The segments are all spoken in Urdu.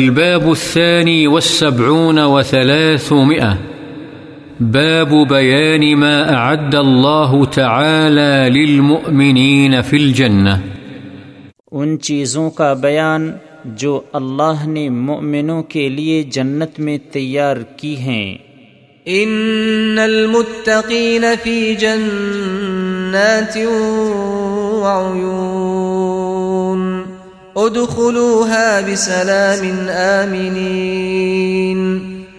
الباب الثاني والسبعون وثلاثمائة. باب بيان ما أعد الله تعالى للمؤمنين في الجنة. ان چیزوں کا بیان جو اللہ نے مؤمنوں کے لیے جنت میں تیار کی ہیں۔ ان المتقین فی جنات وعیون ادخلوها بسلام آمنين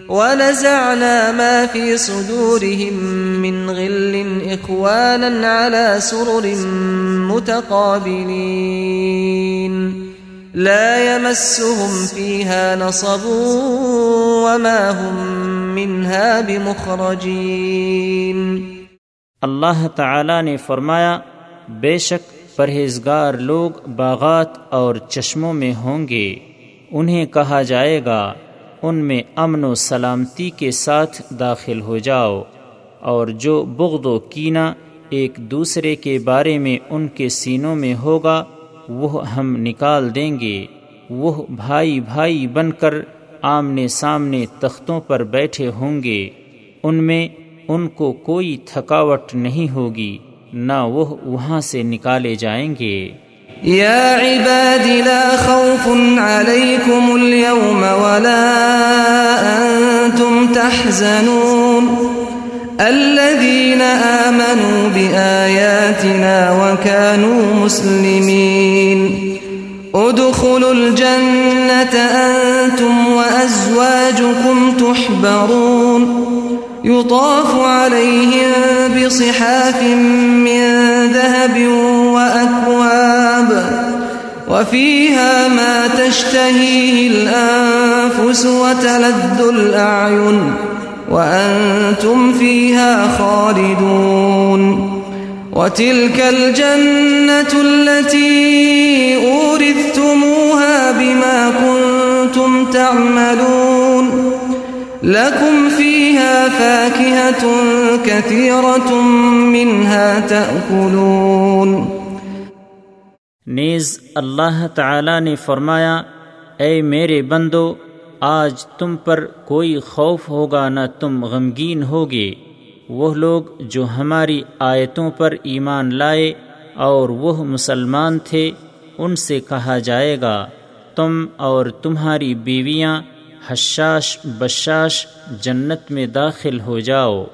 ونزعنا ما في صدورهم من غل إخوانا على سرر متقابلين. لا يمسهم فيها نصب وما هم منها بمخرجين. اللہ تعالی نے فرمایا، بے شک پرہیزگار لوگ باغات اور چشموں میں ہوں گے۔ انہیں کہا جائے گا، ان میں امن و سلامتی کے ساتھ داخل ہو جاؤ۔ اور جو بغض و کینہ ایک دوسرے کے بارے میں ان کے سینوں میں ہوگا، وہ ہم نکال دیں گے۔ وہ بھائی بھائی بن کر آمنے سامنے تختوں پر بیٹھے ہوں گے۔ ان میں ان کو کوئی تھکاوٹ نہیں ہوگی۔ نہ وہ وہاں سے نکالے جائیں گے۔ يا عباد لا خوف عليكم اليوم ولا أنتم تحزنون۔ الذين آمنوا بآياتنا وكانوا مسلمين ادخلوا الجنة أنتم وأزواجكم تحبرون۔ يطاف عليهم بصحاف من ذهب وأكواب وفيها ما تشتهيه الأنفس وتلذ الأعين وأنتم فيها خالدون وتلك الجنة التي أورثتموها بما كنتم تعملون لكم فيها فاكهة كثيرة منها تأكلون. نیز اللہ تعالی نے فرمایا، اے میرے بندو، آج تم پر کوئی خوف ہوگا نہ تم غمگین ہوگے۔ وہ لوگ جو ہماری آیتوں پر ایمان لائے اور وہ مسلمان تھے، ان سے کہا جائے گا، تم اور تمہاری بیویاں حشاش بشاش جنت میں داخل ہو جاؤ۔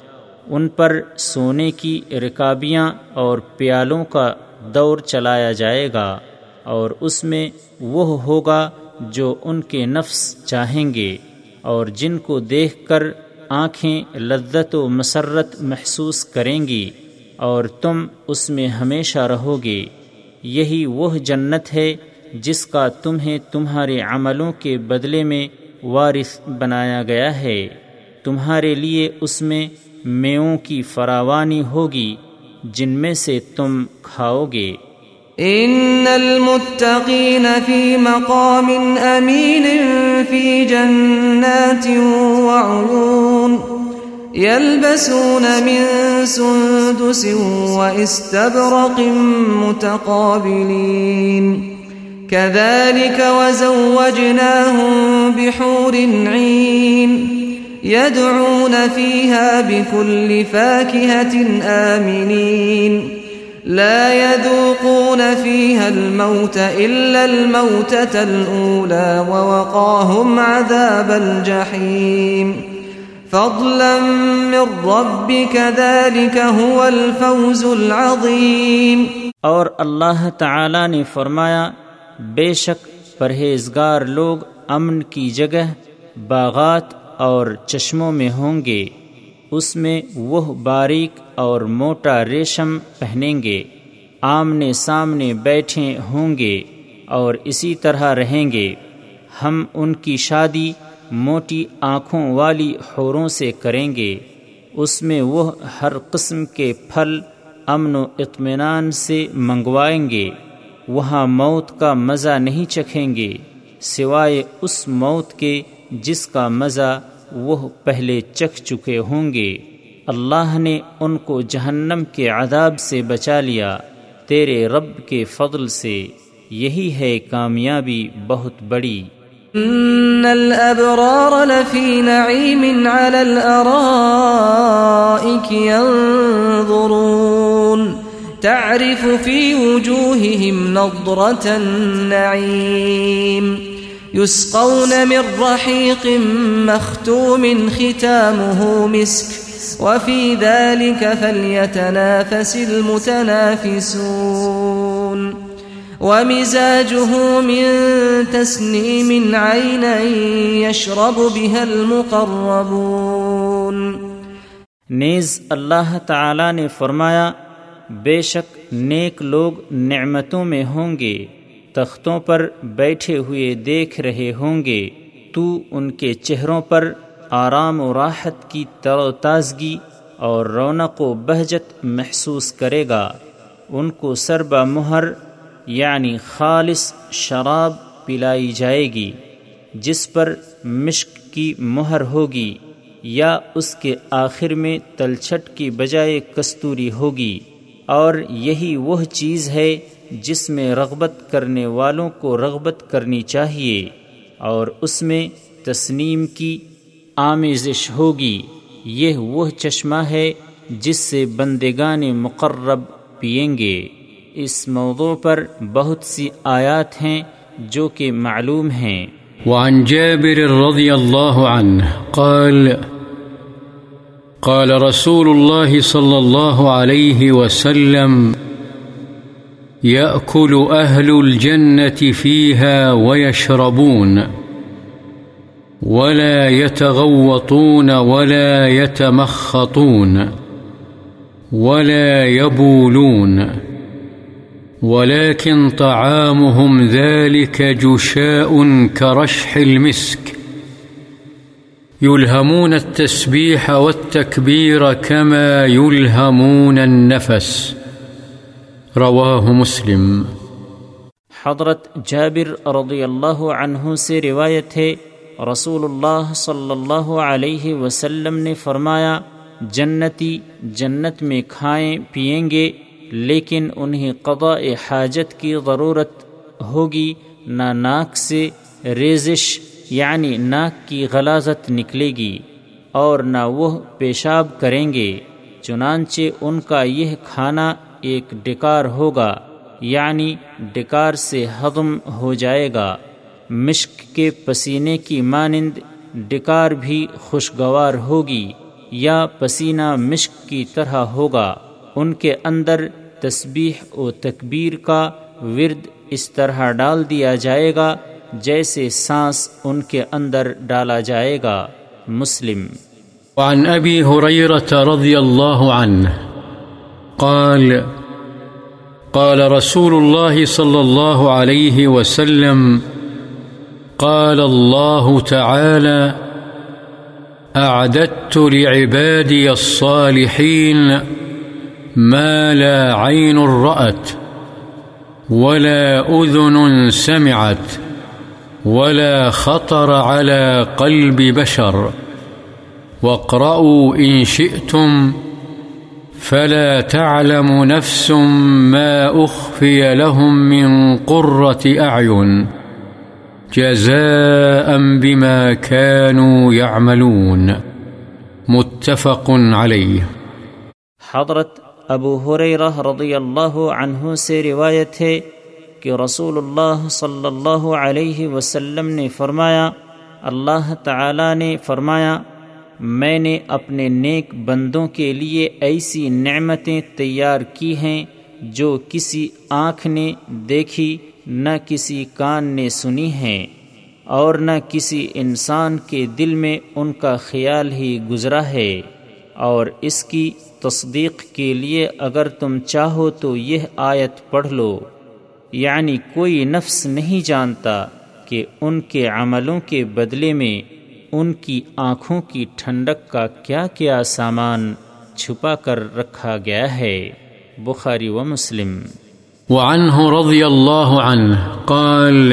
ان پر سونے کی رکابیاں اور پیالوں کا دور چلایا جائے گا اور اس میں وہ ہوگا جو ان کے نفس چاہیں گے اور جن کو دیکھ کر آنکھیں لذت و مسرت محسوس کریں گی اور تم اس میں ہمیشہ رہو گے۔ یہی وہ جنت ہے جس کا تمہیں تمہارے عملوں کے بدلے میں وارث بنایا گیا ہے۔ تمہارے لیے اس میں میوں کی فراوانی ہوگی جن میں سے تم کھاؤ گے۔ ان المتقین فی مقام امین فی جنات وعیون يلبسون من سندس واستبرق متقابلين كذلك وزوجناهم بحور عين يدعون فيها بكل فاكهة آمنين. لا يذوقون فيها الموت إلا الموتة الأولى ووقاهم عذاب الجحيم. فضلا من ربك ذلك هو الفوز العظيم. اور اللہ تعالی نے فرمایا بے شک پرہیزگار لوگ امن کی جگہ باغات اور چشموں میں ہوں گے۔ اس میں وہ باریک اور موٹا ریشم پہنیں گے۔ آمنے سامنے بیٹھے ہوں گے اور اسی طرح رہیں گے۔ ہم ان کی شادی موٹی آنکھوں والی حوروں سے کریں گے۔ اس میں وہ ہر قسم کے پھل امن و اطمینان سے منگوائیں گے۔ وہاں موت کا مزہ نہیں چکھیں گے، سوائے اس موت کے جس کا مزہ وہ پہلے چکھ چکے ہوں گے۔ اللہ نے ان کو جہنم کے عذاب سے بچا لیا، تیرے رب کے فضل سے۔ یہی ہے کامیابی بہت بڑی۔ إن الأبرار لفي نعيم على الأرائك ينظرون تعرف في وجوههم نضرة النعيم. يسقون من رحيق مختوم ختامه مسك. وفي ذلك فليتنافس المتنافسون. ومزاجه من تسنيم عينا يشرب بها المقربون. نیز اللہ تعالی نے فرمایا بے شک نیک لوگ نعمتوں میں ہوں گے، تختوں پر بیٹھے ہوئے دیکھ رہے ہوں گے۔ تو ان کے چہروں پر آرام و راحت کی تر و تازگی اور رونق و بہجت محسوس کرے گا۔ ان کو سربا مہر یعنی خالص شراب پلائی جائے گی، جس پر مشک کی مہر ہوگی یا اس کے آخر میں تلچھٹ کی بجائے کستوری ہوگی۔ اور یہی وہ چیز ہے جس میں رغبت کرنے والوں کو رغبت کرنی چاہیے اور اس میں تسنیم کی آمیزش ہوگی۔ یہ وہ چشمہ ہے جس سے بندگان مقرب پئیں گے۔ اس موضوع پر بہت سی آیات ہیں جو کہ معلوم ہیں۔ وعن جابر رضی اللہ عنہ قال قال رسول الله صلى الله عليه وسلم يأكل أهل الجنة فيها ويشربون ولا يتغوطون ولا يتمخطون ولا يبولون ولكن طعامهم ذلك جشاء كرشح المسك يلهمون التسبيح والتكبير كما يلهمون النفس. رواه مسلم. حضرت جابر رضی اللہ عنہ سے روایت ہے رسول اللہ صلی اللہ علیہ وسلم نے فرمایا، جنتی جنت میں کھائیں پئیں گے، لیکن انہیں قضاء حاجت کی ضرورت ہوگی، نہ ناک سے ریزش یعنی ناک کی غلازت نکلے گی اور نہ وہ پیشاب کریں گے، چنانچہ ان کا یہ کھانا ایک ڈکار ہوگا یعنی ڈکار سے ہضم ہو جائے گا۔ مشک کے پسینے کی مانند ڈکار بھی خوشگوار ہوگی یا پسینہ مشک کی طرح ہوگا۔ ان کے اندر تسبیح و تکبیر کا ورد اس طرح ڈال دیا جائے گا جیسے سانس ان کے اندر ڈالا جائے گا، مسلم۔ وعن ابی حریرت رضی اللہ عنہ قال قال رسول الله صلى الله عليه وسلم، قال الله تعالى أعددت لعبادي الصالحين ما لا عين رأت ولا أذن سمعت۔ ولا خطر على قلب بشر واقرأوا إن شئتم فلا تعلم نفس ما أخفي لهم من قرة أعين جزاء بما كانوا يعملون متفق عليه حضرت ابو حریرہ رضی اللہ عنہ سے روایت ہے کہ رسول اللہ صلی اللہ علیہ وسلم نے فرمایا، اللہ تعالی نے فرمایا، میں نے اپنے نیک بندوں کے لیے ایسی نعمتیں تیار کی ہیں جو کسی آنکھ نے دیکھی، نہ کسی کان نے سنی ہیں، اور نہ کسی انسان کے دل میں ان کا خیال ہی گزرا ہے۔ اور اس کی تصدیق کے لیے اگر تم چاہو تو یہ آیت پڑھ لو۔ یعنی کوئی نفس نہیں جانتا کہ ان کے عملوں کے بدلے میں ان کی آنکھوں کی ٹھنڈک کا کیا کیا سامان چھپا کر رکھا گیا ہے۔ بخاری و مسلم۔ وعنه رضي الله عنه قال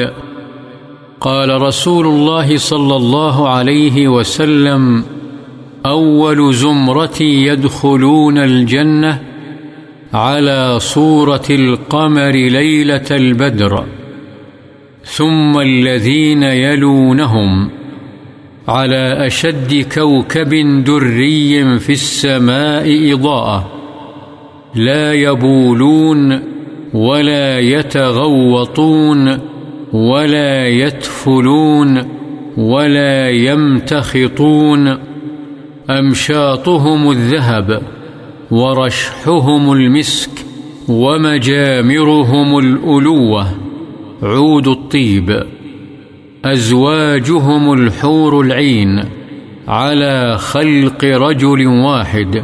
قال رسول الله صلى الله عليه وسلم أول زمرة يدخلون الجنة على صورة القمر ليلة البدر، ثم الذين يلونهم على أشد كوكب دري في السماء إضاءة، لا يبولون ولا يتغوطون ولا يتفلون ولا يمتخطون، أمشاطهم الذهب. ورشحهم المسك ومجامرهم الألوة. عود الطيب. أزواجهم الحور العين. على خلق رجل واحد.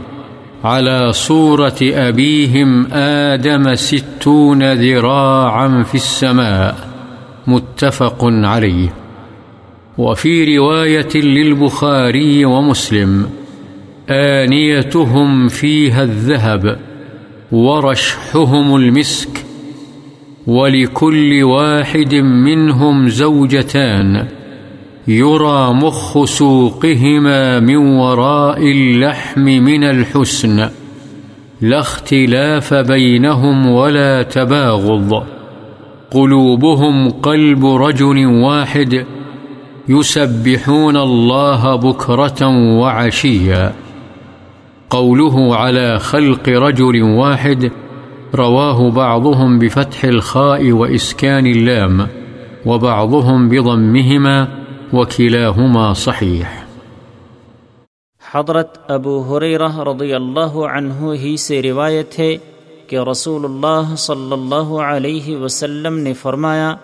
على صورة أبيهم آدم ستون ذراعا في السماء. متفق عليه. وفي رواية للبخاري ومسلم. آنيتهم فيها الذهب ورشحهم المسك ولكل واحد منهم زوجتان يرى مخ سوقهما من وراء اللحم من الحسن لا اختلاف بينهم ولا تباغض قلوبهم قلب رجل واحد يسبحون الله بكرة وعشيا قوله على خلق رجل واحد، رواه بعضهم بفتح الخاء وإسكان اللام، وبعضهم بضمهما وكلاهما صحيح. حضرت ابو حریرہ رضی اللہ عنہ ہی سے روایت ہے کہ رسول اللہ صلی اللہ علیہ وسلم نے فرمایا،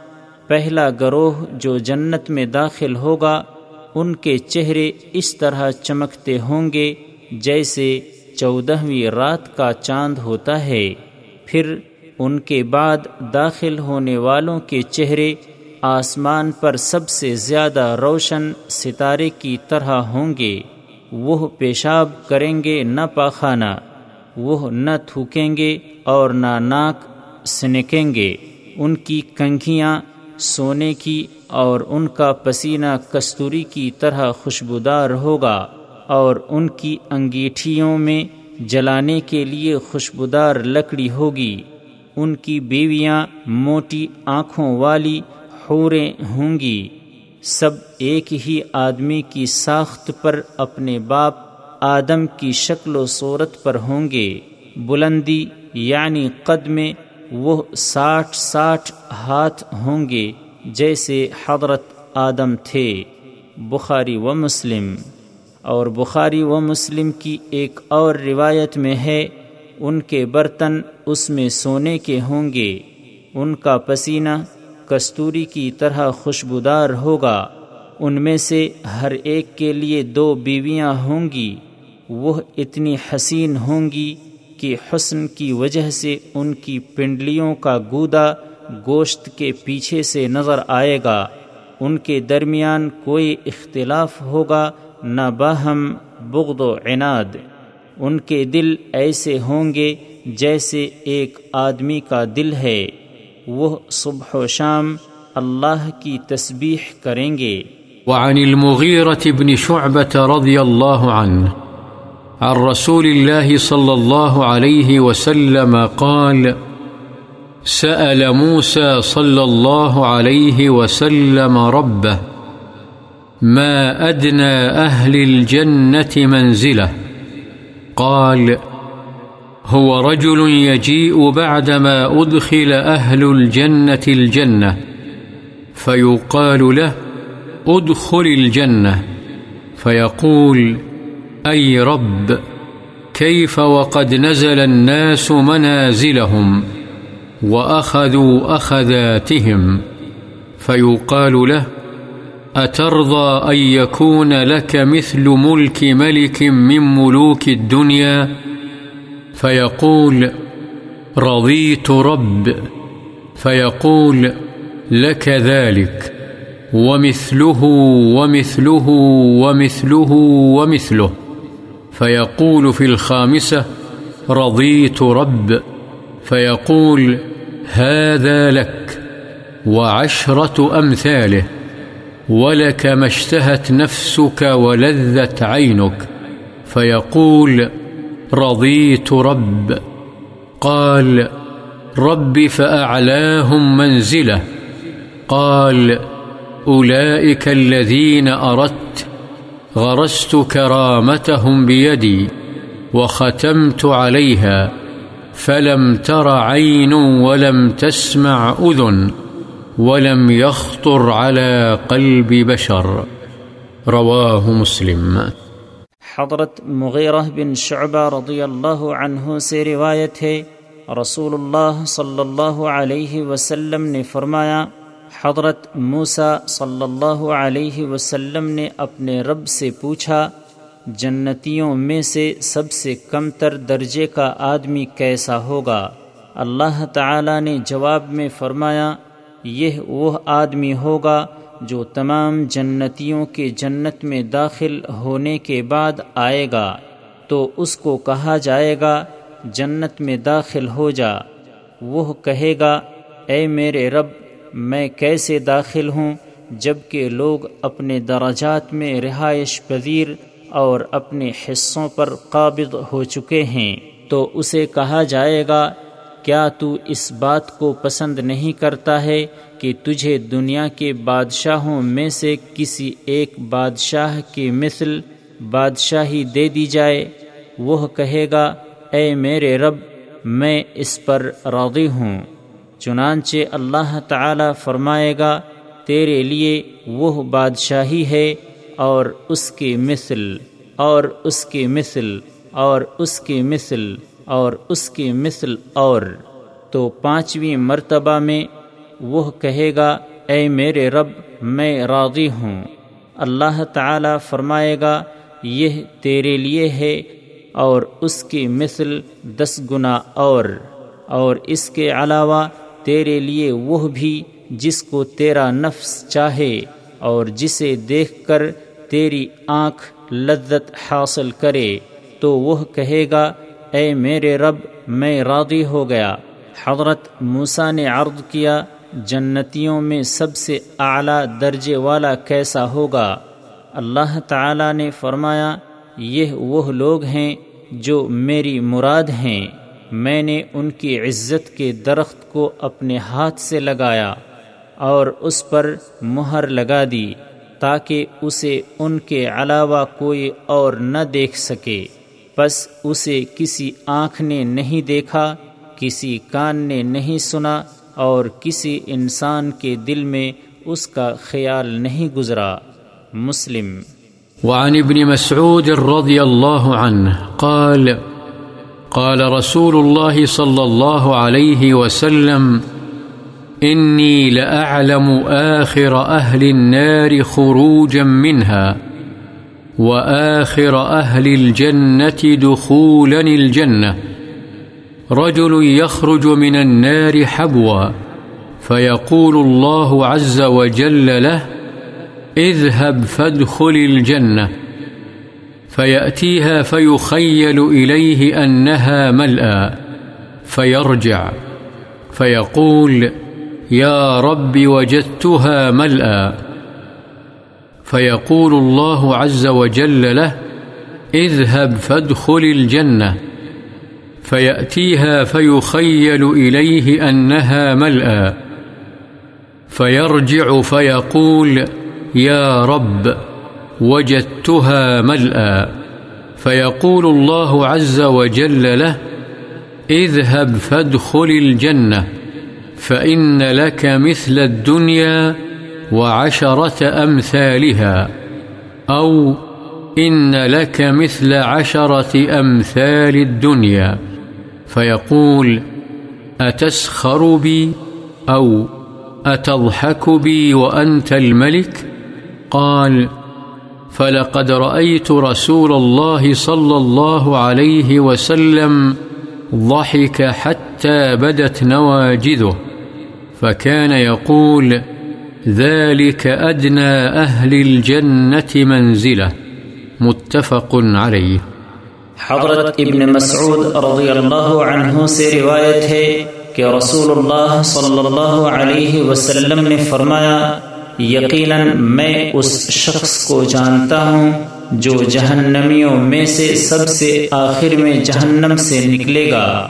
پہلا گروہ جو جنت میں داخل ہوگا، ان کے چہرے اس طرح چمکتے ہوں گے جیسے چودہویں رات کا چاند ہوتا ہے، پھر ان کے بعد داخل ہونے والوں کے چہرے آسمان پر سب سے زیادہ روشن ستارے کی طرح ہوں گے۔ وہ پیشاب کریں گے نہ پاخانہ، وہ نہ تھوکیں گے اور نہ ناک سنکیں گے۔ ان کی کنگھیاں سونے کی اور ان کا پسینہ کستوری کی طرح خوشبودار ہوگا۔ اور ان کی انگیٹھیوں میں جلانے کے لیے خوشبودار لکڑی ہوگی۔ ان کی بیویاں موٹی آنکھوں والی حوریں ہوں گی۔ سب ایک ہی آدمی کی ساخت پر اپنے باپ آدم کی شکل و صورت پر ہوں گے۔ بلندی یعنی قد میں وہ ساٹھ ساٹھ ہاتھ ہوں گے جیسے حضرت آدم تھے۔ بخاری و مسلم۔ اور بخاری و مسلم کی ایک اور روایت میں ہے، ان کے برتن اس میں سونے کے ہوں گے۔ ان کا پسینہ کستوری کی طرح خوشبودار ہوگا۔ ان میں سے ہر ایک کے لیے دو بیویاں ہوں گی۔ وہ اتنی حسین ہوں گی کہ حسن کی وجہ سے ان کی پنڈلیوں کا گودا گوشت کے پیچھے سے نظر آئے گا۔ ان کے درمیان کوئی اختلاف ہوگا نہ باہم بغض و عناد۔ ان کے دل ایسے ہوں گے جیسے ایک آدمی کا دل ہے۔ وہ صبح و شام اللہ کی تسبیح کریں گے۔ وعن المغيرة بن شعبة رضي الله عنه عن رسول الله صلى الله عليه وسلم قال، سأل موسى صلى الله عليه وسلم ربه ما أدنى أهل الجنة منزلة. قال، هو رجل يجيء بعدما أدخل أهل الجنة الجنة، فيقال له، أدخل الجنة. فيقول، أي رب، كيف وقد نزل الناس منازلهم وأخذوا أخذاتهم؟ فيقال له أترضى أن يكون لك مثل ملك ملك من ملوك الدنيا؟ فيقول، رضيت رب. فيقول، لك ذلك. ومثله ومثله ومثله ومثله. فيقول في الخامسة، رضيت رب. فيقول، هذا لك. وعشرة أمثاله. ولك ما اشتهت نفسك ولذت عينك. فيقول، رضيت رب. قال، رب فأعلاهم منزله. قال، أولئك الذين أردت، غرست كرامتهم بيدي وختمت عليها، فلم تر عين ولم تسمع أذن. ولم يخطر على قلب بشر. رواه مسلم. حضرت مغیرہ بن شعبہ رضی اللہ عنہ سے روایت ہے رسول اللہ صلی اللہ علیہ وسلم نے فرمایا، حضرت موسا صلی اللہ علیہ وسلم نے اپنے رب سے پوچھا، جنتیوں میں سے سب سے کم تر درجے کا آدمی کیسا ہوگا؟ اللہ تعالی نے جواب میں فرمایا یہ وہ آدمی ہوگا جو تمام جنتیوں کے جنت میں داخل ہونے کے بعد آئے گا، تو اس کو کہا جائے گا، جنت میں داخل ہو جا۔ وہ کہے گا، اے میرے رب، میں کیسے داخل ہوں جبکہ لوگ اپنے درجات میں رہائش پذیر اور اپنے حصوں پر قابض ہو چکے ہیں؟ تو اسے کہا جائے گا کیا تو اس بات کو پسند نہیں کرتا ہے کہ تجھے دنیا کے بادشاہوں میں سے کسی ایک بادشاہ کی مثل بادشاہی دے دی جائے؟ وہ کہے گا، اے میرے رب، میں اس پر راضی ہوں۔ چنانچہ اللہ تعالی فرمائے گا، تیرے لیے وہ بادشاہی ہے اور اس کی مثل، اور اس کی مثل، اور اس کی مثل۔ اور اس کی مثل اور، تو پانچویں مرتبہ میں وہ کہے گا، اے میرے رب، میں راضی ہوں۔ اللہ تعالی فرمائے گا، یہ تیرے لیے ہے اور اس کی مثل دس گنا اور۔ اور اس کے علاوہ تیرے لیے وہ بھی جس کو تیرا نفس چاہے اور جسے دیکھ کر تیری آنکھ لذت حاصل کرے، تو وہ کہے گا اے میرے رب، میں راضی ہو گیا۔ حضرت موسیٰ نے عرض کیا، جنتیوں میں سب سے اعلیٰ درجے والا کیسا ہوگا؟ اللہ تعالی نے فرمایا، یہ وہ لوگ ہیں جو میری مراد ہیں۔ میں نے ان کی عزت کے درخت کو اپنے ہاتھ سے لگایا اور اس پر مہر لگا دی تاکہ اسے ان کے علاوہ کوئی اور نہ دیکھ سکے۔ بس اسے کسی آنکھ نے نہیں دیکھا، کسی کان نے نہیں سنا، اور کسی انسان کے دل میں اس کا خیال نہیں گزرا۔ مسلم۔ وعن ابن مسعود رضی اللہ عنہ قال قال رسول الله صلى الله عليه وسلم إني لأعلم آخر أهل النار خروجا منها وآخر أهل الجنة دخولا الجنة. رجل يخرج من النار حبوا. فيقول الله عز وجل له، اذهب فادخل الجنة. فيأتيها فيخيل إليه أنها ملأى. فيرجع. فيقول، يا رب وجدتها ملأى. فيقول الله عز وجل له، اذهب فادخل الجنة. فيأتيها فيخيل إليه أنها ملأى فيرجع فيقول، يا رب، وجدتها ملأى فيقول الله عز وجل له، اذهب فادخل الجنة، فإن لك مثل الدنيا وعشرة أمثالها. أو إن لك مثل عشرة أمثال الدنيا. فيقول، أتسخر بي؟ أو، أتضحك بي وأنت الملك؟ قال، فلقد رأيت رسول الله صلى الله عليه وسلم ضحك حتى بدت نواجذه. فكان يقول ذلك أدنى أهل الجنة منزلة متفق عليه۔ حضرت ابن مسعود رضی اللہ عنہ سے روایت ہے کہ رسول اللہ صلی اللہ علیہ وسلم نے فرمایا، یقیناً میں اس شخص کو جانتا ہوں جو جہنمیوں میں سے سب سے آخر میں جہنم سے نکلے گا۔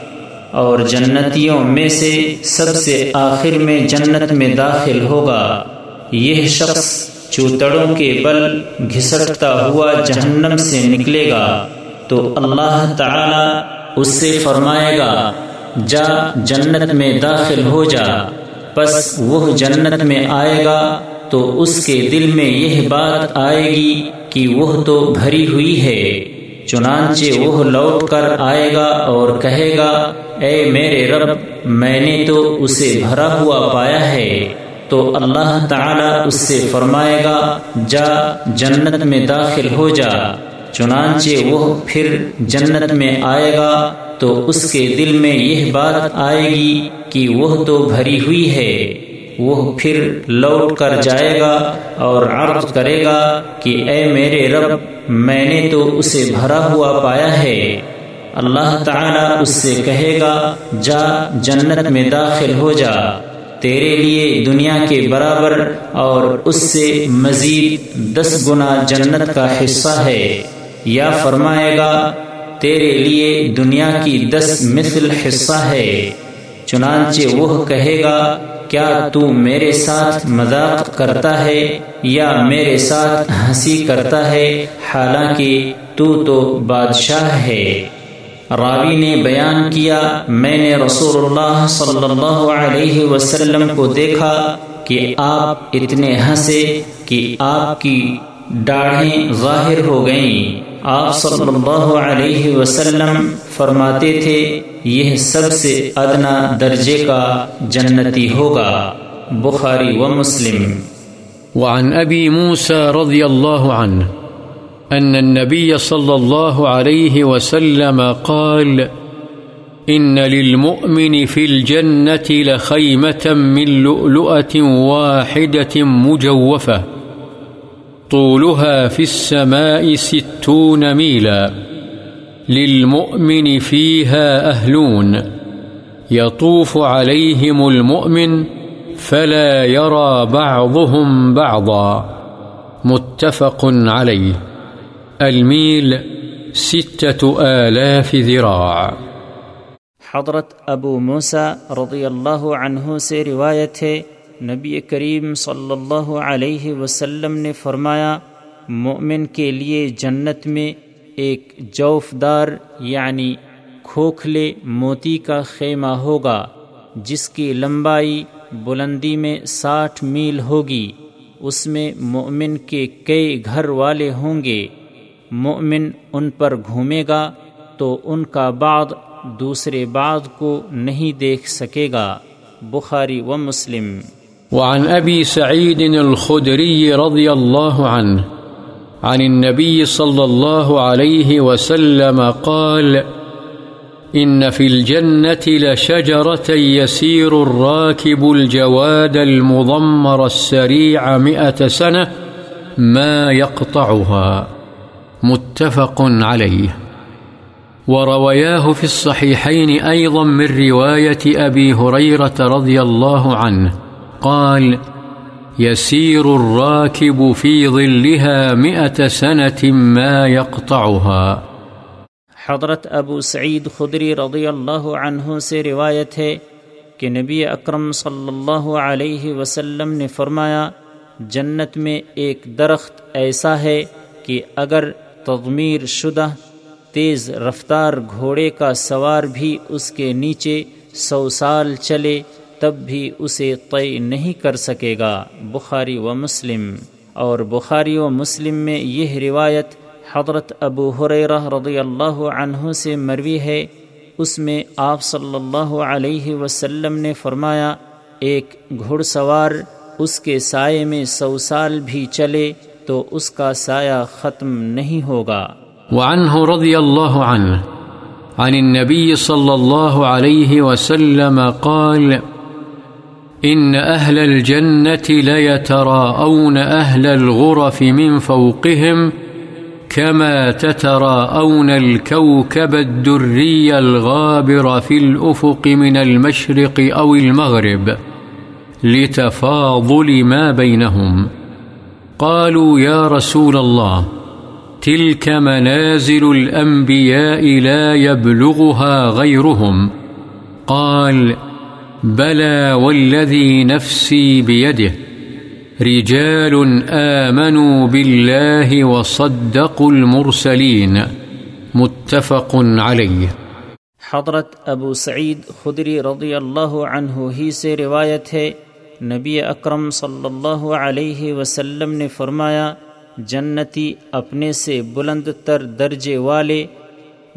اور جنتیوں میں سے سب سے آخر میں جنت میں داخل ہوگا۔ یہ شخص چوتڑوں کے بل گھسٹتا ہوا جہنم سے نکلے گا۔ تو اللہ تعالی اس سے فرمائے گا، جا جنت میں داخل ہو جا۔ پس وہ جنت میں آئے گا تو اس کے دل میں یہ بات آئے گی کہ وہ تو بھری ہوئی ہے۔ چنانچہ وہ لوٹ کر آئے گا اور کہے گا اے میرے رب، میں نے تو اسے بھرا ہوا پایا ہے۔ تو اللہ تعالی اس سے فرمائے گا جا، جنت میں داخل ہو جا۔ چنانچہ وہ پھر جنت میں آئے گا تو اس کے دل میں یہ بات آئے گی کہ وہ تو بھری ہوئی ہے۔ وہ پھر لوٹ کر جائے گا اور عرض کرے گا کہ اے میرے رب، میں نے تو اسے بھرا ہوا پایا ہے۔ اللہ تعالی اس سے کہے گا، جا جنت میں داخل ہو جا، تیرے لیے دنیا کے برابر اور اس سے مزید دس گنا جنت کا حصہ ہے۔ یا فرمائے گا، تیرے لیے دنیا کی دس مثل حصہ ہے۔ چنانچہ وہ کہے گا کیا تو میرے ساتھ مذاق کرتا ہے یا میرے ساتھ ہنسی کرتا ہے؟ حالانکہ تو تو بادشاہ ہے۔ راوی نے بیان کیا، میں نے رسول اللہ صلی اللہ علیہ وسلم کو دیکھا کہ آپ اتنے ہنسے کہ آپ کی ڈاڑھیں ظاہر ہو گئیں۔ آپ صلی اللہ علیہ وسلم فرماتے تھے، یہ سب سے ادنا درجے کا جنتی ہوگا، بخاری و مسلم۔ وعن ابی موسى رضی اللہ عنہ أن النبي صلى الله عليه وسلم قال إن للمؤمن في الجنة لخيمة من لؤلؤة واحدة مجوفة. طولها في السماء ستون ميلا للمؤمن فيها أهلون يطوف عليهم المؤمن فلا يرى بعضهم بعضا متفق عليه الميل ستة آلاف ذراع حضرت ابو موسا رضی اللہ عنہ سے روایت ہے نبی کریم صلی اللہ علیہ وسلم نے فرمایا، مومن کے لیے جنت میں ایک جوفدار یعنی کھوکھلے موتی کا خیمہ ہوگا، جس کی لمبائی بلندی میں ساٹھ میل ہوگی۔ اس میں مومن کے کئی گھر والے ہوں گے۔ مومن ان پر گھومے گا تو ان کا بعد دوسرے بعد کو نہیں دیکھ سکے گا۔ بخاری و مسلم۔ وعن أبي سعيد الخدري رضي الله عنه عن النبي صلى الله عليه وسلم قال، إن في الجنة لشجرة يسير الراكب الجواد المضمر السريع مئة سنة ما يقطعها. متفق عليه. وروياه في الصحيحين أيضا من رواية أبي هريرة رضي الله عنه. قال، يسير الراكب في ظلها مئة سنة ما يقطعها. حضرت ابو سعید خدری رضی اللہ عنہ سے روایت ہے کہ نبی اکرم صلی اللہ علیہ وسلم نے فرمایا، جنت میں ایک درخت ایسا ہے کہ اگر تضمیر شدہ تیز رفتار گھوڑے کا سوار بھی اس کے نیچے سو سال چلے تب بھی اسے طے نہیں کر سکے گا۔ بخاری و مسلم۔ اور بخاری و مسلم میں یہ روایت حضرت ابو حریرہ رضی اللہ عنہ سے مروی ہے۔ اس میں آپ صلی اللہ علیہ وسلم نے فرمایا، ایک گھڑ سوار اس کے سائے میں سو سال بھی چلے تو اس کا سایہ ختم نہیں ہوگا۔ وعنه رضی اللہ عنہ۔ عن النبي صلى الله عليه وسلم قال إن أهل الجنة ليتراءون أهل الغرف من فوقهم كما تتراءون الكوكب الدري الغابر في الأفق من المشرق أو المغرب لتفاضل ما بينهم قالوا يا رسول الله تلك منازل الأنبياء لا يبلغها غيرهم قال بلى والذي نفسي بيده رجال آمنوا بالله وصدقوا المرسلين متفق عليه حضرت ابو سعید خدری رضی اللہ عنہ ہی سے روایت ہے۔ نبی اکرم صلی اللہ علیہ وسلم نے فرمایا، جنتی اپنے سے بلند تر درجے والے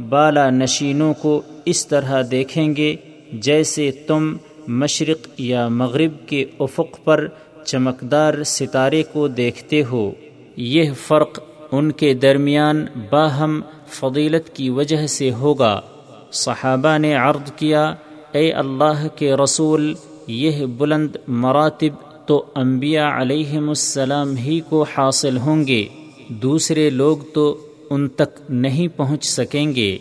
بالا نشینوں کو اس طرح دیکھیں گے جیسے تم مشرق یا مغرب کے افق پر چمکدار ستارے کو دیکھتے ہو۔ یہ فرق ان کے درمیان باہم فضیلت کی وجہ سے ہوگا۔ صحابہ نے عرض کیا، اے اللہ کے رسول، یہ بلند مراتب تو انبیاء علیہم السلام ہی کو حاصل ہوں گے۔ دوسرے لوگ تو ان تک نہیں پہنچ سکیں گے۔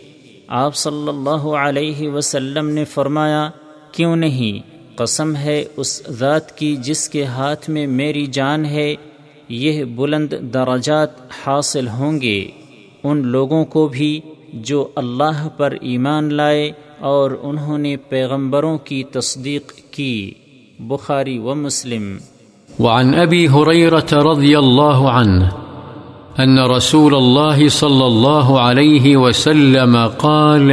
آپ صلی اللہ علیہ وسلم نے فرمایا کیوں نہیں؟ قسم ہے اس ذات کی جس کے ہاتھ میں میری جان ہے، یہ بلند درجات حاصل ہوں گے۔ ان لوگوں کو بھی جو اللہ پر ایمان لائے اور انہوں نے پیغمبروں کی تصدیق کی۔ بخاری و مسلم۔ وعن أبي هريرة رضي الله عنه أن رسول الله صلى الله عليه وسلم قال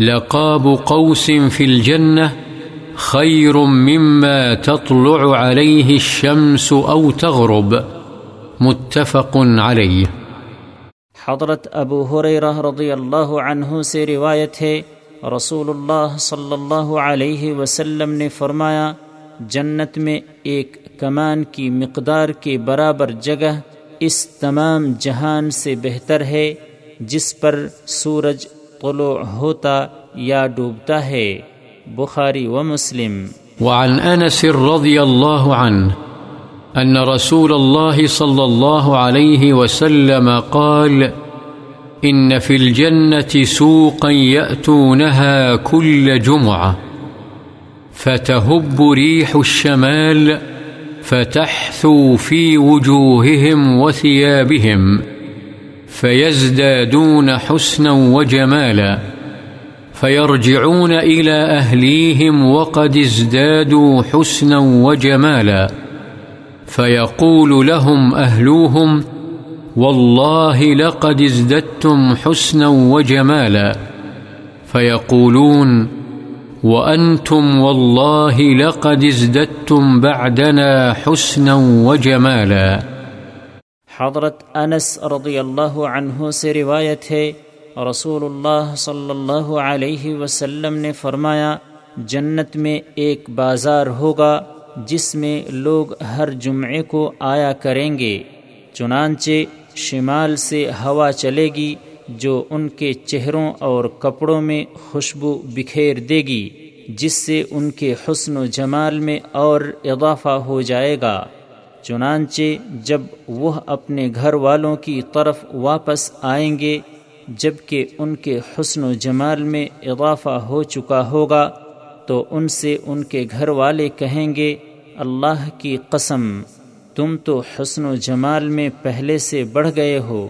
لقاب قوس في الجنة خير مما تطلع عليه الشمس أو تغرب. متفق عليه. حضرت ابو حریرہ رضی اللہ عنہ سے روایت ہے، رسول اللہ صلی اللہ علیہ وسلم نے فرمایا، جنت میں ایک کمان کی مقدار کے برابر جگہ اس تمام جہان سے بہتر ہے، جس پر سورج طلوع ہوتا یا ڈوبتا ہے۔ بخاری و مسلم۔ وعن انس رضی اللہ عنہ ان رسول اللہ صلی اللہ علیہ وسلم قال، ان في الجنة سوقا يأتونها كل جمعة فتهب ريح الشمال، فتحثو في وجوههم وثيابهم فيزدادون حسنا وجمالا، فيرجعون إلى أهليهم وقد ازدادوا حسنا وجمالا، فيقول لهم أهلوهم والله لقد ازددتم حسنا وجمالا. فيقولون وأنتم والله لقد ازددتم بعدنا حسنا وجمالا. حضرت انس رضی اللہ عنہ سے روایت ہے رسول اللہ صلی اللہ علیہ وسلم نے فرمایا، جنت میں ایک بازار ہوگا جس میں لوگ ہر جمعے کو آیا کریں گے، چنانچہ شمال سے ہوا چلے گی جو ان کے چہروں اور کپڑوں میں خوشبو بکھیر دے گی، جس سے ان کے حسن و جمال میں اور اضافہ ہو جائے گا۔ چنانچہ جب وہ اپنے گھر والوں کی طرف واپس آئیں گے، جبکہ ان کے حسن و جمال میں اضافہ ہو چکا ہوگا، تو ان سے ان کے گھر والے کہیں گے، اللہ کی قسم، تم تو حسن و جمال میں پہلے سے بڑھ گئے ہو۔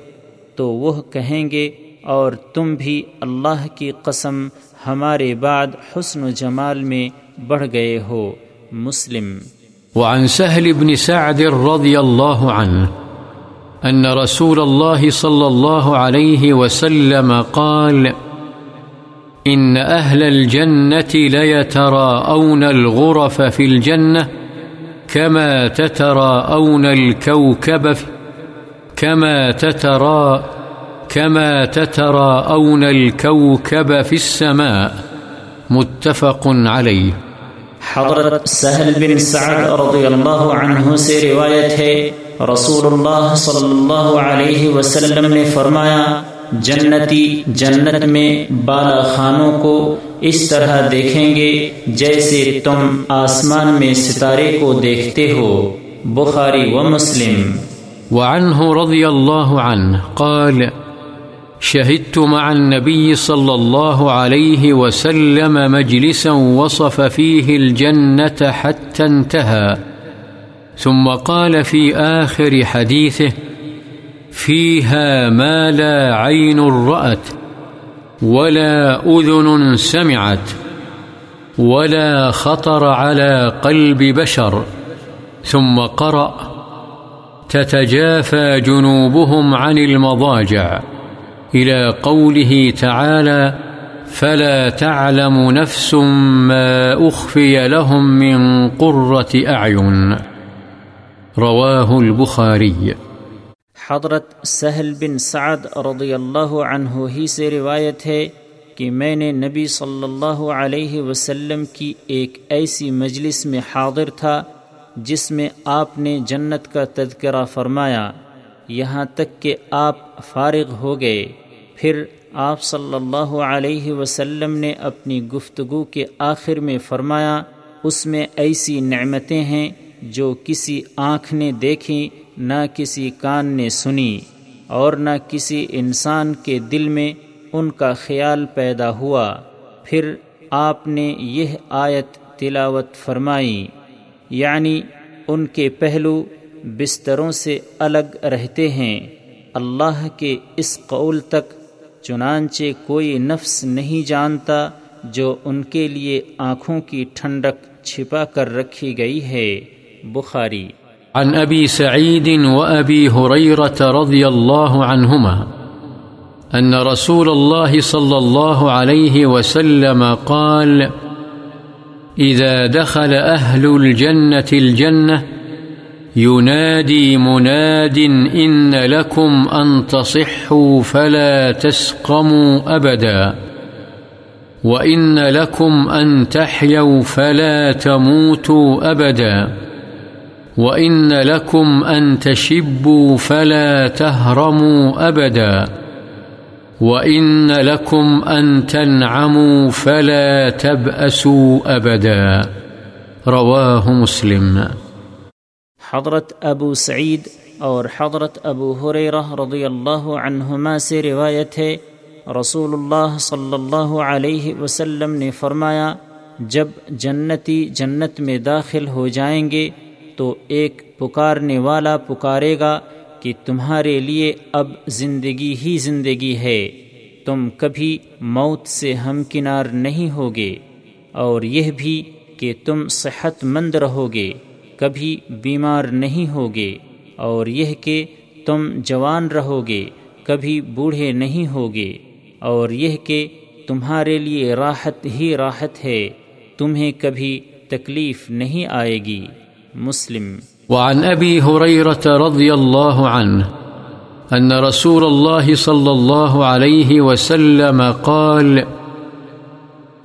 تو وہ کہیں گے، اور تم بھی اللہ کی قسم، ہمارے بعد حسن و جمال میں بڑھ گئے ہو۔ مسلم وعن سهل بن سعد رضي الله عنه أن رسول الله صلى الله عليه وسلم قال، إن أهل الجنة ليتراءون الغرف في الجنة كما تتراءون الكوكب كما تترى كما تتراءون الكوكب في السماء، متفق عليه. حضرت سہل بن سعد رضی اللہ عنہ سے روایت ہے رسول اللہ صلی اللہ علیہ وسلم نے فرمایا، جنتی جنت میں بالا خانوں کو اس طرح دیکھیں گے جیسے تم آسمان میں ستارے کو دیکھتے ہو۔ بخاری و مسلم۔ وعنه رضي الله عنه قال شهدت مع النبي صلى الله عليه وسلم مجلسا وصف فيه الجنة حتى انتهى. ثم قال في آخر حديثه، فيها ما لا عين رأت ولا أذن سمعت ولا خطر على قلب بشر. ثم قرأ، تتجافى جنوبهم عن المضاجع. إلى قوله تعالى فلا تعلم نفس ما أخفي لهم من قرة أعين. رواه البخاري. حضرت سہل بن سعد رضی اللہ عنہ ہی سے روایت ہے کہ میں نے نبی صلی اللہ علیہ وسلم کی ایک ایسی مجلس میں حاضر تھا جس میں آپ نے جنت کا تذکرہ فرمایا، یہاں تک کہ آپ فارغ ہو گئے۔ پھر آپ صلی اللہ علیہ وسلم نے اپنی گفتگو کے آخر میں فرمایا، اس میں ایسی نعمتیں ہیں جو کسی آنکھ نے دیکھی، نہ کسی کان نے سنی، اور نہ کسی انسان کے دل میں ان کا خیال پیدا ہوا۔ پھر آپ نے یہ آیت تلاوت فرمائی یعنی ان کے پہلو بستروں سے الگ رہتے ہیں۔ اللہ کے اس قول تک چنانچہ کوئی نفس نہیں جانتا جو ان کے لیے آنکھوں کی ٹھنڈک چھپا کر رکھی گئی ہے۔ بخاری۔ عن أبي سعيد وأبي هريرة رضي الله عنهما أن رسول الله صلى الله عليه وسلم قال إذا دخل أهل الجنة الجنة ينادي مناد إن لكم أن تصحوا فلا تسقموا أبدا وإن لكم أن تحيوا فلا تموتوا أبدا وإن لكم أن تشبوا فلا تهرموا أبدا وإن لكم أن تنعموا فلا تبأسوا أبدا رواه مسلم حضرت ابو سعید اور حضرت ابو حریرہ رضی اللہ عنہما سے روایت ہے رسول اللہ صلی اللہ علیہ وسلم نے فرمایا، جب جنتی جنت میں داخل ہو جائیں گے تو ایک پکارنے والا پکارے گا کہ تمہارے لیے اب زندگی ہی زندگی ہے، تم کبھی موت سے ہمکنار نہیں ہوگے اور یہ بھی کہ تم صحت مند رہو گے۔ کبھی بیمار نہیں ہوگے اور یہ کہ تم جوان رہو گے کبھی بوڑھے نہیں ہوگے، اور یہ کہ تمہارے لیے راحت ہی راحت ہے، تمہیں کبھی تکلیف نہیں آئے گی۔ مسلم۔ وعن أبي هريرة رضي الله عنه أن رسول الله صلى الله عليه وسلم قال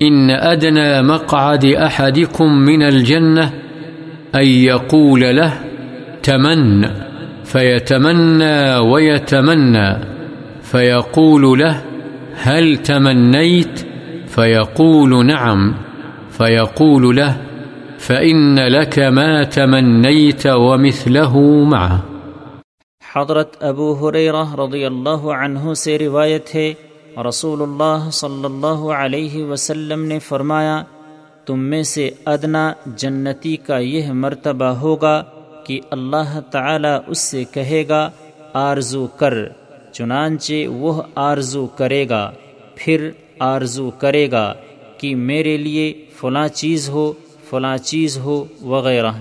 إن أدنى مقعد أحدكم من الجنة أن يقول له تمن، فيتمنى ويتمنى، فيقول له هل تمنيت؟ فيقول نعم، فيقول له فإن لك ما تمنيت ومثله معه. حضرت ابو حریرہ رضی اللہ عنہ سے روایت ہے، رسول اللہ صلی اللہ علیہ وسلم نے فرمایا تم میں سے ادنا جنتی کا یہ مرتبہ ہوگا کہ اللہ تعالی اس سے کہے گا، آرزو کر، چنانچہ وہ آرزو کرے گا، پھر آرزو کرے گا کہ میرے لیے فلاں چیز ہو، فلاں چیز ہو وغیرہ۔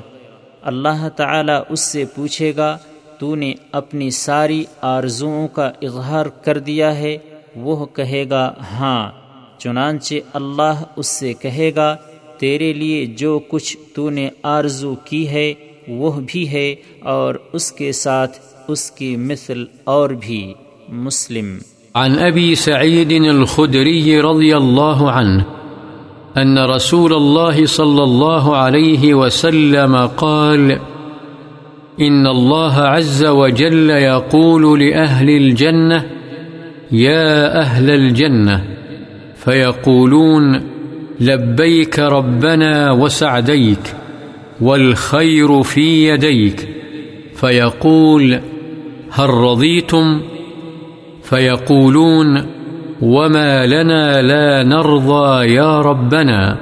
اللہ تعالی اس سے پوچھے گا، تو نے اپنی ساری آرزوؤں کا اظہار کر دیا ہے؟ وہ کہے گا ہاں۔ چنانچہ اللہ اس سے کہے گا تیرے لیے جو کچھ تو نے آرزو کی ہے، وہ بھی ہے اور اس کے ساتھ اس کی مثل اور بھی۔ مسلم۔ عن أبي سعيد الخدري رضي الله عنه أن رسول الله صلى الله عليه وسلم قال إن الله عز وجل يقول لأهل الجنة يا أهل الجنة فيقولون لبيك ربنا وسعديك والخير في يديك فيقول هل رضيتم فيقولون وما لنا لا نرضى يا ربنا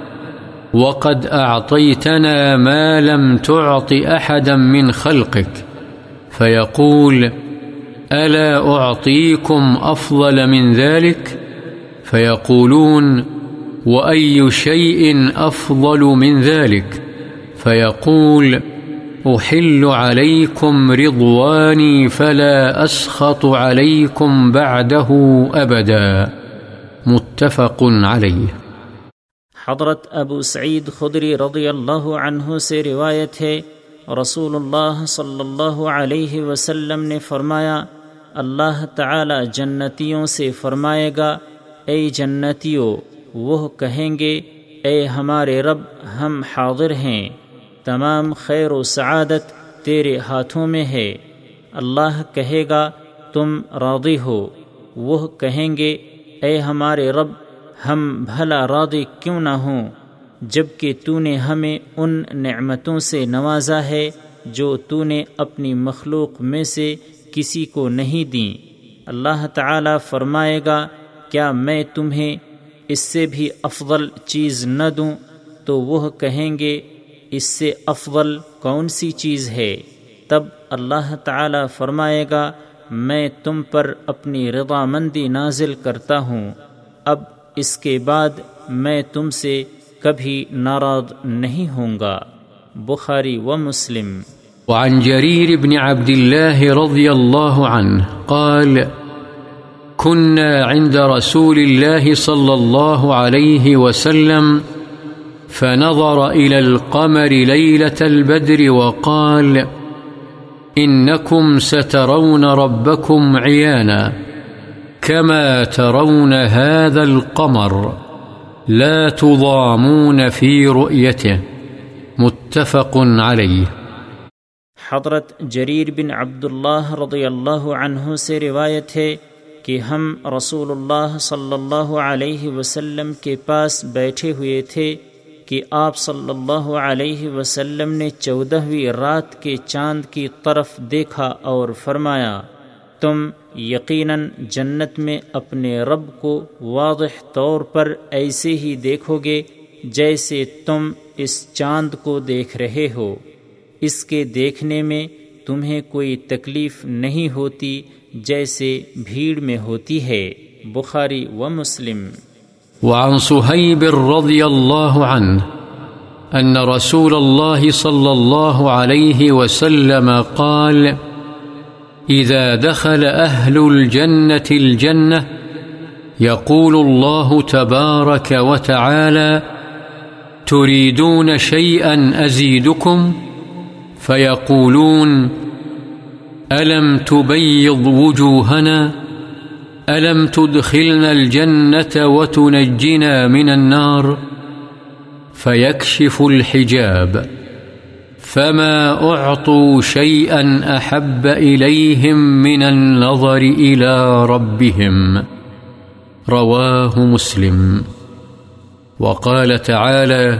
وقد أعطيتنا ما لم تعط أحدا من خلقك فيقول ألا أعطيكم أفضل من ذلك فيقولون وأي شيء أفضل من ذلك فيقول أحل عليكم رضواني فلا أسخط عليكم بعده أبدا متفق عليه حضرت ابو سعید خدری رضی اللہ عنہ سے روایت ہے، رسول اللہ صلی اللہ علیہ وسلم نے فرمایا، اللہ تعالی جنتیوں سے فرمائے گا، اے جنتیوں وہ کہیں گے، اے ہمارے رب، ہم حاضر ہیں، تمام خیر و سعادت تیرے ہاتھوں میں ہے۔ اللہ کہے گا، تم راضی ہو وہ کہیں گے، اے ہمارے رب، ہم بھلا راضی کیوں نہ ہوں جبکہ تو نے ہمیں ان نعمتوں سے نوازا ہے جو تو نے اپنی مخلوق میں سے کسی کو نہیں دیں۔ اللہ تعالی فرمائے گا، کیا میں تمہیں اس سے بھی افضل چیز نہ دوں تو وہ کہیں گے، اس سے افضل کون سی چیز ہے؟ تب اللہ تعالی فرمائے گا، میں تم پر اپنی رضا مندی نازل کرتا ہوں۔ اب اس کے بعد میں تم سے کبھی ناراض نہیں ہوں گا۔ بخاری و مسلم۔ وعن جرير بن عبد الله رضي الله عنه قال كنا عند رسول الله صلى الله عليه وسلم فنظر إلى القمر ليلة البدر وقال، إنكم سترون ربكم عيانا كما ترون هذا القمر لا تضامون في رؤيته، متفق عليه. حضرت جریر بن عبداللہ رضی اللہ عنہ سے روایت ہے کہ ہم رسول اللہ صلی اللہ علیہ وسلم کے پاس بیٹھے ہوئے تھے کہ آپ صلی اللہ علیہ وسلم نے چودہویں رات کے چاند کی طرف دیکھا اور فرمایا، تم یقیناً جنت میں اپنے رب کو واضح طور پر ایسے ہی دیکھو گے جیسے تم اس چاند کو دیکھ رہے ہو۔ اس کے دیکھنے میں تمہیں کوئی تکلیف نہیں ہوتی جیسے بھیڑ میں ہوتی ہے، بخاری و مسلم وعن صهيب رضي الله عنه أن رسول الله صلى الله عليه وسلم قال إذا دخل أهل الجنة الجنة يقول الله تبارك وتعالى تريدون شيئا أزيدكم؟ فيقولون ألم تبيض وجوهنا؟ ألم تدخلنا الجنة وتنجنا من النار؟ فيكشف الحجاب. فما أعطوا شيئا أحب إليهم من النظر إلى ربهم. رواه مسلم. وقال تعالى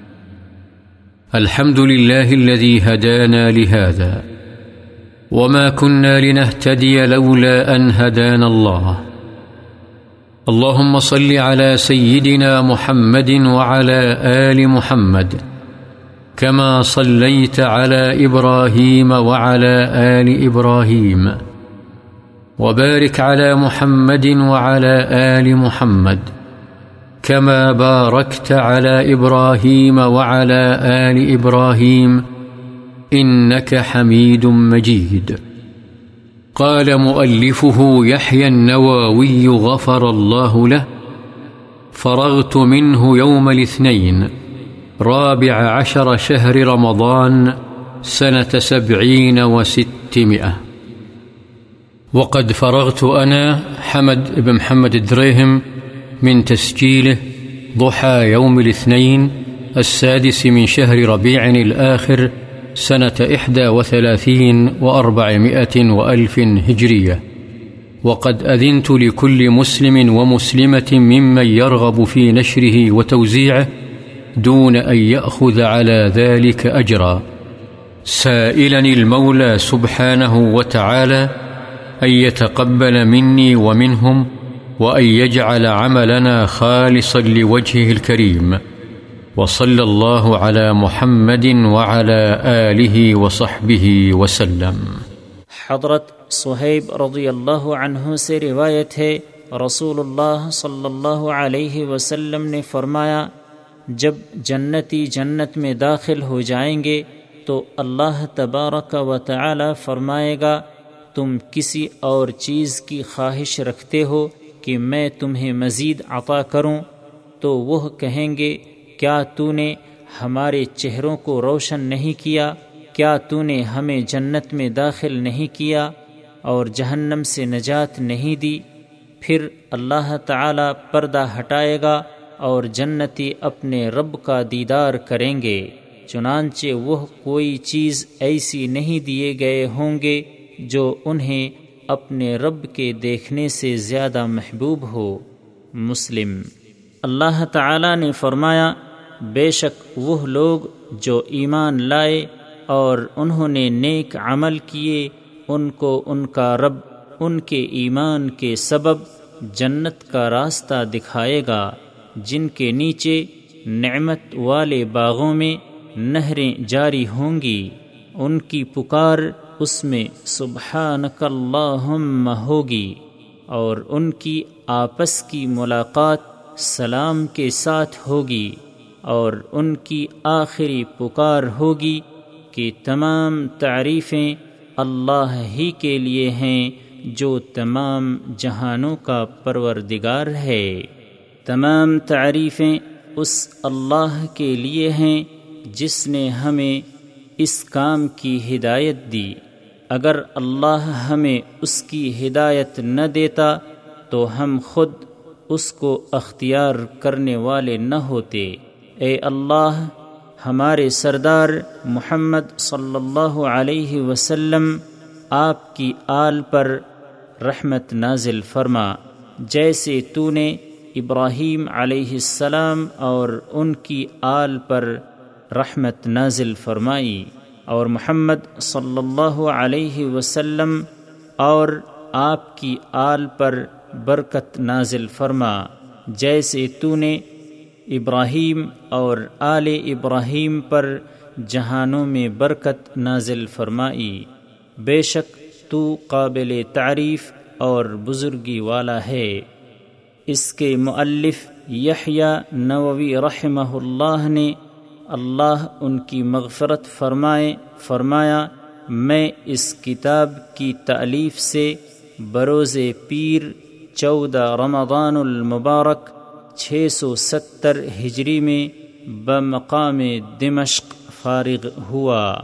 الحمد لله الذي هدانا لهذا وما كنا لنهتدي لولا أن هدانا الله اللهم صل على سيدنا محمد وعلى آل محمد كما صليت على إبراهيم وعلى آل إبراهيم وبارك على محمد وعلى آل محمد كما باركت على إبراهيم وعلى آل إبراهيم إنك حميد مجيد. قال مؤلفه يحيى النواوي غفر الله له. فرغت منه يوم الاثنين، رابع عشر شهر رمضان سنة سبعين وستمائة. وقد فرغت أنا حمد بن محمد الدريهم من تسجيله ضحى يوم الاثنين السادس من شهر ربيع الآخر سنة إحدى وثلاثين وأربعمائة وألف هجرية. وقد أذنت لكل مسلم ومسلمة ممن يرغب في نشره وتوزيعه دون أن يأخذ على ذلك أجرا. سائلني المولى سبحانه وتعالى أن يتقبل مني ومنهم وأن يجعل عملنا خالصا لوجهه الكريم. وصلى الله على محمد وعلى آله وصحبه وسلم. حضرت صہیب رضی اللہ عنہ سے روایت ہے، رسول اللہ صلی اللہ علیہ وسلم نے فرمایا، جب جنتی جنت میں داخل ہو جائیں گے تو اللہ تبارک و تعالی فرمائے گا، تم کسی اور چیز کی خواہش رکھتے ہو کہ میں تمہیں مزید عطا کروں، تو وہ کہیں گے، کیا تو نے ہمارے چہروں کو روشن نہیں کیا؟ کیا تو نے ہمیں جنت میں داخل نہیں کیا اور جہنم سے نجات نہیں دی؟ پھر اللہ تعالی پردہ ہٹائے گا اور جنتی اپنے رب کا دیدار کریں گے۔ چنانچہ وہ کوئی چیز ایسی نہیں دیے گئے ہوں گے جو انہیں اپنے رب کے دیکھنے سے زیادہ محبوب ہو مسلم۔ اللہ تعالی نے فرمایا، بے شک وہ لوگ جو ایمان لائے اور انہوں نے نیک عمل کیے، ان کو ان کا رب، ان کے ایمان کے سبب جنت کا راستہ دکھائے گا، جن کے نیچے نعمت والے باغوں میں نہریں جاری ہوں گی۔ ان کی پکار اس میں سبحانک اللہم ہوگی اور ان کی آپس کی ملاقات سلام کے ساتھ ہوگی اور ان کی آخری پکار ہوگی کہ تمام تعریفیں اللہ ہی کے لیے ہیں جو تمام جہانوں کا پروردگار ہے۔ تمام تعریفیں اس اللہ کے لیے ہیں جس نے ہمیں اس کام کی ہدایت دی۔ اگر اللہ ہمیں اس کی ہدایت نہ دیتا تو ہم خود اس کو اختیار کرنے والے نہ ہوتے۔ اے اللہ، ہمارے سردار محمد صلی اللہ علیہ وسلم، آپ کی آل پر رحمت نازل فرما۔ جیسے تو نے ابراہیم علیہ السلام اور ان کی آل پر رحمت نازل فرمائی۔ اور محمد صلی اللہ علیہ وسلم اور آپ کی آل پر برکت نازل فرما۔ جیسے تو نے ابراہیم اور آل ابراہیم پر جہانوں میں برکت نازل فرمائی۔ بے شک تو قابل تعریف اور بزرگی والا ہے۔ اس کے مؤلف یحییٰ نووی رحمہ اللہ نے اللہ ان کی مغفرت فرمائے، فرمایا، میں اس کتاب کی تعلیف سے بروز پیر چودہ رمضان المبارک چھ سو ستر ہجری میں بمقام دمشق فارغ ہوا۔